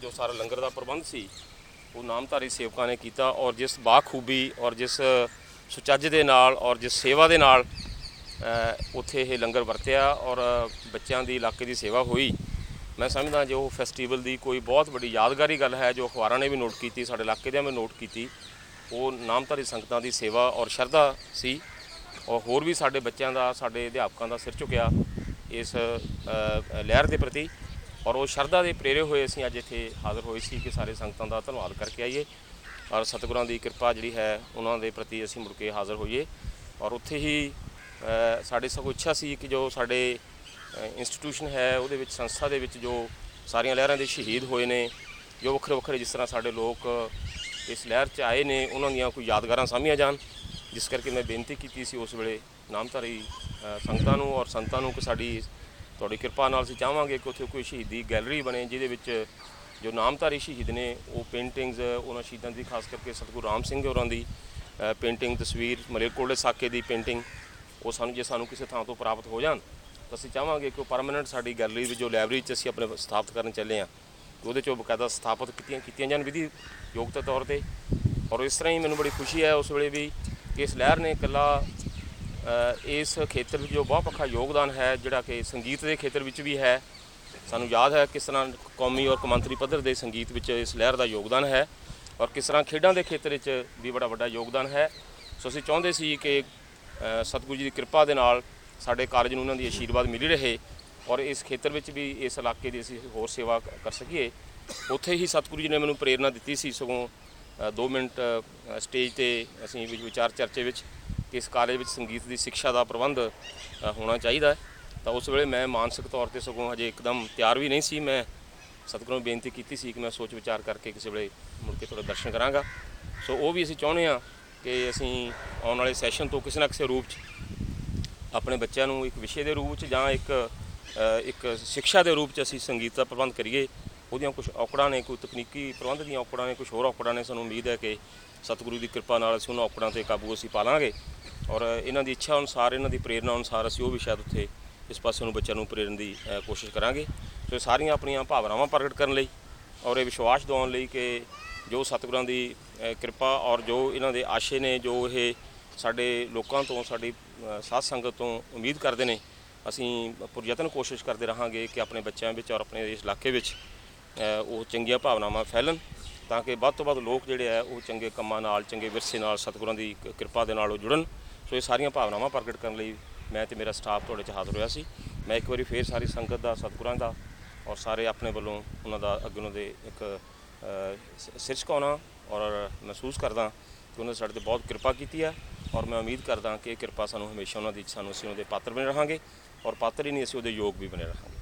ਜੋ ਸਾਰਾ ਲੰਗਰ ਦਾ ਪ੍ਰਬੰਧ ਸੀ, ਉਹ ਨਾਮਧਾਰੀ ਸੇਵਕਾਂ ਨੇ ਕੀਤਾ ਔਰ ਜਿਸ ਬਾਖੂਬੀ ਔਰ ਜਿਸ ਸੁਚੱਜ ਦੇ ਨਾਲ ਔਰ ਜਿਸ ਸੇਵਾ ਦੇ ਨਾਲ ਉੱਥੇ ਇਹ ਲੰਗਰ ਵਰਤਿਆ ਔਰ ਬੱਚਿਆਂ ਦੀ ਇਲਾਕੇ ਦੀ ਸੇਵਾ ਹੋਈ। ਮੈਂ ਸਮਝਦਾ ਜੋ ਫੈਸਟੀਵਲ ਦੀ ਕੋਈ ਬਹੁਤ ਵੱਡੀ ਯਾਦਗਾਰੀ ਗੱਲ ਹੈ, ਜੋ ਅਖਬਾਰਾਂ ਨੇ ਵੀ ਨੋਟ ਕੀਤੀ, ਸਾਡੇ ਇਲਾਕੇ ਦੇ ਵੀ ਨੋਟ ਕੀਤੀ, ਉਹ ਨਾਮਧਾਰੀ ਸੰਗਤਾਂ ਦੀ ਸੇਵਾ ਔਰ ਸ਼ਰਧਾ ਸੀ। ਔਰ ਹੋਰ ਵੀ ਸਾਡੇ ਬੱਚਿਆਂ ਦਾ, ਸਾਡੇ ਅਧਿਆਪਕਾਂ ਦਾ ਸਿਰ ਝੁਕਿਆ ਇਸ ਲਹਿਰ ਦੇ ਪ੍ਰਤੀ। ਔਰ ਉਹ ਸ਼ਰਧਾ ਦੇ ਪ੍ਰੇਰੇ ਹੋਏ ਅਸੀਂ ਅੱਜ ਇੱਥੇ ਹਾਜ਼ਰ ਹੋਏ ਸੀ ਕਿ ਸਾਰੇ ਸੰਗਤਾਂ ਦਾ ਧੰਨਵਾਦ ਕਰਕੇ ਆਈਏ। ਔਰ ਸਤਿਗੁਰਾਂ ਦੀ ਕਿਰਪਾ ਜਿਹੜੀ ਹੈ ਉਹਨਾਂ ਦੇ ਪ੍ਰਤੀ ਅਸੀਂ ਮੁੜ ਕੇ ਹਾਜ਼ਰ ਹੋਈਏ। ਔਰ ਉੱਥੇ ਹੀ ਅ, ਸਾਡੇ ਸਗੋਂ ਇੱਛਾ ਸੀ ਕਿ ਜੋ ਸਾਡੇ ਇੰਸਟੀਟਿਊਸ਼ਨ ਹੈ ਉਹਦੇ ਵਿੱਚ ਸੰਸਥਾ ਦੇ ਵਿੱਚ ਜੋ ਸਾਰੀਆਂ ਲਹਿਰਾਂ ਦੇ ਸ਼ਹੀਦ ਹੋਏ ਨੇ ਜੋ ਵੱਖਰੇ ਵੱਖਰੇ ਜਿਸ ਤਰ੍ਹਾਂ ਸਾਡੇ ਲੋਕ ਇਸ ਲਹਿਰ 'ਚ ਆਏ ਨੇ ਉਹਨਾਂ ਦੀਆਂ ਕੋਈ ਯਾਦਗਾਰਾਂ ਸਾਂਭੀਆਂ ਜਾਣ। ਜਿਸ ਕਰਕੇ ਮੈਂ ਬੇਨਤੀ ਕੀਤੀ ਸੀ ਉਸ ਵੇਲੇ ਨਾਮਧਾਰੀ ਸੰਗਤਾਂ ਨੂੰ ਔਰ ਸੰਤਾਂ ਨੂੰ ਕਿ ਸਾਡੀ ਤੁਹਾਡੀ ਕਿਰਪਾ ਨਾਲ ਅਸੀਂ ਚਾਹਾਂਗੇ ਕਿ ਉੱਥੇ ਕੋਈ ਸ਼ਹੀਦੀ ਗੈਲਰੀ ਬਣੇ, ਜਿਹਦੇ ਵਿੱਚ ਜੋ ਨਾਮਧਾਰੀ ਸ਼ਹੀਦ ਨੇ, ਉਹ ਪੇਂਟਿੰਗਸ ਉਹਨਾਂ ਸ਼ਹੀਦਾਂ ਦੀ, ਖਾਸ ਕਰਕੇ ਸਤਿਗੁਰੂ ਰਾਮ ਸਿੰਘ ਹੋਰਾਂ ਦੀ ਪੇਂਟਿੰਗ ਤਸਵੀਰ ਮਲੇਰਕੋਟਲੇ ਸਾਕੇ ਦੀ ਪੇਂਟਿੰਗ ਉਹ ਸਾਨੂੰ, ਜੇ ਸਾਨੂੰ ਕਿਸੇ ਥਾਂ ਤੋਂ ਪ੍ਰਾਪਤ ਹੋ ਜਾਣ, ਤਾਂ ਅਸੀਂ ਚਾਹਾਂਗੇ ਕਿ ਉਹ ਪਰਮਾਨੈਂਟ ਸਾਡੀ ਗੈਲਰੀ ਵਿੱਚ, ਜੋ ਲਾਇਬ੍ਰੇਰੀ 'ਚ ਅਸੀਂ ਆਪਣੇ ਸਥਾਪਿਤ ਕਰਨ ਚੱਲੇ ਹਾਂ ਕਿ ਉਹਦੇ 'ਚੋਂ ਬਕਾਇਦਾ ਸਥਾਪਿਤ ਕੀਤੀਆਂ ਕੀਤੀਆਂ ਜਾਣ ਵਿਧੀ ਯੋਗਤਾ ਤੌਰ ਤੇ। ਔਰ ਇਸ ਤਰ੍ਹਾਂ ਹੀ ਮੈਨੂੰ ਬੜੀ ਖੁਸ਼ੀ ਹੈ ਉਸ ਵੇਲੇ ਵੀ ਕਿ ਇਸ ਲਹਿਰ ਨੇ ਇਕੱਲਾ ਇਸ ਖੇਤਰ ਵਿੱਚ ਜੋ ਬਹੁਤ ਪੱਖਾ ਯੋਗਦਾਨ ਹੈ, ਜਿਹੜਾ ਕਿ ਸੰਗੀਤ ਦੇ ਖੇਤਰ ਵਿੱਚ ਵੀ ਹੈ। ਸਾਨੂੰ ਯਾਦ ਹੈ ਕਿਸ ਤਰ੍ਹਾਂ ਕੌਮੀ ਔਰ ਕੌਮਾਂਤਰੀ ਪੱਧਰ ਦੇ ਸੰਗੀਤ ਵਿੱਚ ਇਸ ਲਹਿਰ ਦਾ ਯੋਗਦਾਨ ਹੈ ਔਰ ਕਿਸ ਤਰ੍ਹਾਂ ਖੇਡਾਂ ਦੇ ਖੇਤਰ ਵਿੱਚ ਵੀ ਬੜਾ ਵੱਡਾ ਯੋਗਦਾਨ ਹੈ। ਸੋ ਅਸੀਂ ਚਾਹੁੰਦੇ ਸੀ ਕਿ ਸਤਿਗੁਰੂ ਜੀ ਦੀ ਕਿਰਪਾ ਦੇ ਨਾਲ ਸਾਡੇ ਕਾਰਜ ਨੂੰ ਉਹਨਾਂ ਦੀ ਆਸ਼ੀਰਵਾਦ ਮਿਲੀ ਰਹੇ ਔਰ ਇਸ ਖੇਤਰ ਵਿੱਚ ਵੀ ਇਸ ਇਲਾਕੇ ਦੀ ਅਸੀਂ ਹੋਰ ਸੇਵਾ ਕਰ ਸਕੀਏ। ਉੱਥੇ ਹੀ ਸਤਿਗੁਰੂ ਜੀ ਨੇ ਮੈਨੂੰ ਪ੍ਰੇਰਣਾ ਦਿੱਤੀ ਸੀ ਸਗੋਂ 2 ਮਿੰਟ ਸਟੇਜ ਤੇ ਅਸੀਂ ਵਿਚਾਰ ਚਰਚੇ ਵਿੱਚ ਕਿ ਇਸ ਕਾਲਜ ਵਿੱਚ ਸੰਗੀਤ ਦੀ ਸਿੱਖਿਆ ਦਾ ਪ੍ਰਬੰਧ ਅ, ਹੋਣਾ ਚਾਹੀਦਾ ਹੈ। ਤਾਂ ਉਸ ਵੇਲੇ ਮੈਂ ਮਾਨਸਿਕ ਤੌਰ ਤੇ ਸਗੋਂ ਹਜੇ ਇੱਕਦਮ ਤਿਆਰ ਵੀ ਨਹੀਂ ਸੀ। ਮੈਂ ਸਤਿਗੁਰੂ ਨੂੰ ਬੇਨਤੀ ਕੀਤੀ ਸੀ ਕਿ ਮੈਂ ਸੋਚ ਵਿਚਾਰ ਕਰਕੇ ਕਿਸੇ ਵੇਲੇ ਮੁੜ ਕੇ ਤੁਹਾਡੇ ਦਰਸ਼ਨ ਕਰਾਂਗਾ। ਸੋ ਉਹ ਵੀ ਅਸੀਂ ਚਾਹੁੰਦੇ ਹਾਂ ਕਿ ਅਸੀਂ ਆਉਣ ਵਾਲੇ ਸੈਸ਼ਨ ਤੋਂ ਕਿਸੇ ਨਾ ਕਿਸੇ ਰੂਪ 'ਚ ਆਪਣੇ ਬੱਚਿਆਂ ਨੂੰ ਇੱਕ ਵਿਸ਼ੇ ਦੇ ਰੂਪ 'ਚ ਜਾਂ ਇੱਕ ਅ, ਇੱਕ ਸਿੱਖਿਆ ਦੇ ਰੂਪ 'ਚ ਅਸੀਂ ਸੰਗੀਤ ਦਾ ਪ੍ਰਬੰਧ ਕਰੀਏ। ਉਹਦੀਆਂ ਕੁਝ ਔਕੜਾਂ ਨੇ ਕੋਈ ਤਕਨੀਕੀ ਪ੍ਰਬੰਧ ਦੀਆਂ ਔਕੜਾਂ ਨੇ ਕੁਝ ਹੋਰ ਔਕੜਾਂ ਨੇ ਸਾਨੂੰ ਉਮੀਦ ਹੈ ਕਿ ਸਤਿਗੁਰੂ ਦੀ ਕਿਰਪਾ ਨਾਲ ਅਸੀਂ ਉਹਨਾਂ ਔਕੜਾਂ ਤੇ ਕਾਬੂ ਅਸੀਂ ਪਾ ਲਾਂਗੇ। ਔਰ ਇਹਨਾਂ ਦੀ ਇੱਛਾ ਅਨੁਸਾਰ ਇਹਨਾਂ ਦੀ ਪ੍ਰੇਰਣਾ ਅਨੁਸਾਰ ਅਸੀਂ ਉਹ ਵੀ ਸ਼ਾਇਦ ਉੱਥੇ ਇਸ ਪਾਸੇ ਨੂੰ ਬੱਚਿਆਂ ਨੂੰ ਪ੍ਰੇਰਨ ਦੀ ਕੋਸ਼ਿਸ਼ ਕਰਾਂਗੇ। ਸੋ ਇਹ ਸਾਰੀਆਂ ਆਪਣੀਆਂ ਭਾਵਨਾਵਾਂ ਪ੍ਰਗਟ ਕਰਨ ਲਈ ਔਰ ਇਹ ਵਿਸ਼ਵਾਸ ਦਿਵਾਉਣ ਲਈ ਕਿ ਜੋ ਸਤਿਗੁਰਾਂ ਦੀ ਕਿਰਪਾ ਔਰ ਜੋ ਇਹਨਾਂ ਦੇ ਆਸ਼ੇ ਨੇ ਜੋ ਇਹ ਸਾਡੇ ਲੋਕਾਂ ਤੋਂ ਸਾਡੀ ਅ, ਸਾਧ ਸੰਗਤ ਤੋਂ ਉਮੀਦ ਕਰਦੇ ਨੇ ਅਸੀਂ ਪੁਰਯਤਨ ਕੋਸ਼ਿਸ਼ ਕਰਦੇ ਰਹਾਂਗੇ ਕਿ ਆਪਣੇ ਬੱਚਿਆਂ ਵਿੱਚ ਔਰ ਆਪਣੇ ਇਸ ਇਲਾਕੇ ਵਿੱਚ ਉਹ ਚੰਗੀਆਂ ਭਾਵਨਾਵਾਂ ਫੈਲਣ ਤਾਂ ਕਿ ਵੱਧ ਤੋਂ ਵੱਧ ਲੋਕ ਜਿਹੜੇ ਆ ਉਹ ਚੰਗੇ ਕੰਮਾਂ ਨਾਲ ਚੰਗੇ ਵਿਰਸੇ ਨਾਲ ਸਤਿਗੁਰਾਂ ਦੀ ਕਿਰਪਾ ਦੇ ਨਾਲ ਉਹ ਜੁੜਨ। ਸੋ ਇਹ ਸਾਰੀਆਂ ਭਾਵਨਾਵਾਂ ਪ੍ਰਗਟ ਕਰਨ ਲਈ ਮੈਂ ਤੇ ਮੇਰਾ ਸਟਾਫ ਤੁਹਾਡੇ 'ਚ ਹਾਜ਼ਰ ਹੋਇਆ ਸੀ। ਮੈਂ ਇੱਕ ਵਾਰੀ ਫੇਰ ਸਾਰੀ ਸੰਗਤ ਦਾ, ਸਤਿਗੁਰਾਂ ਦਾ ਔਰ ਸਾਰੇ ਆਪਣੇ ਵੱਲੋਂ ਉਹਨਾਂ ਦਾ ਅੱਗੇ ਉਹਨਾਂ ਦੇ ਇੱਕ ਸਿਰ ਝੁਕਾਉਣਾ ਔਰ ਮਹਿਸੂਸ ਕਰਦਾ ਕਿ ਉਹਨਾਂ ਨੇ ਸਾਡੇ ਤੇ ਬਹੁਤ ਕਿਰਪਾ ਕੀਤੀ ਹੈ ਔਰ ਮੈਂ ਉਮੀਦ ਕਰਦਾ ਕਿ ਇਹ ਕਿਰਪਾ ਸਾਨੂੰ ਹਮੇਸ਼ਾ ਉਹਨਾਂ ਦੀ ਸਾਨੂੰ ਅਸੀਂ ਉਹਦੇ ਪਾਤਰ ਬਣੇ ਰਹਾਂਗੇ ਔਰ ਪਾਤਰ ਹੀ ਨਹੀਂ, ਅਸੀਂ ਉਹਦੇ ਯੋਗ ਵੀ ਬਣੇ ਰਹਾਂਗੇ।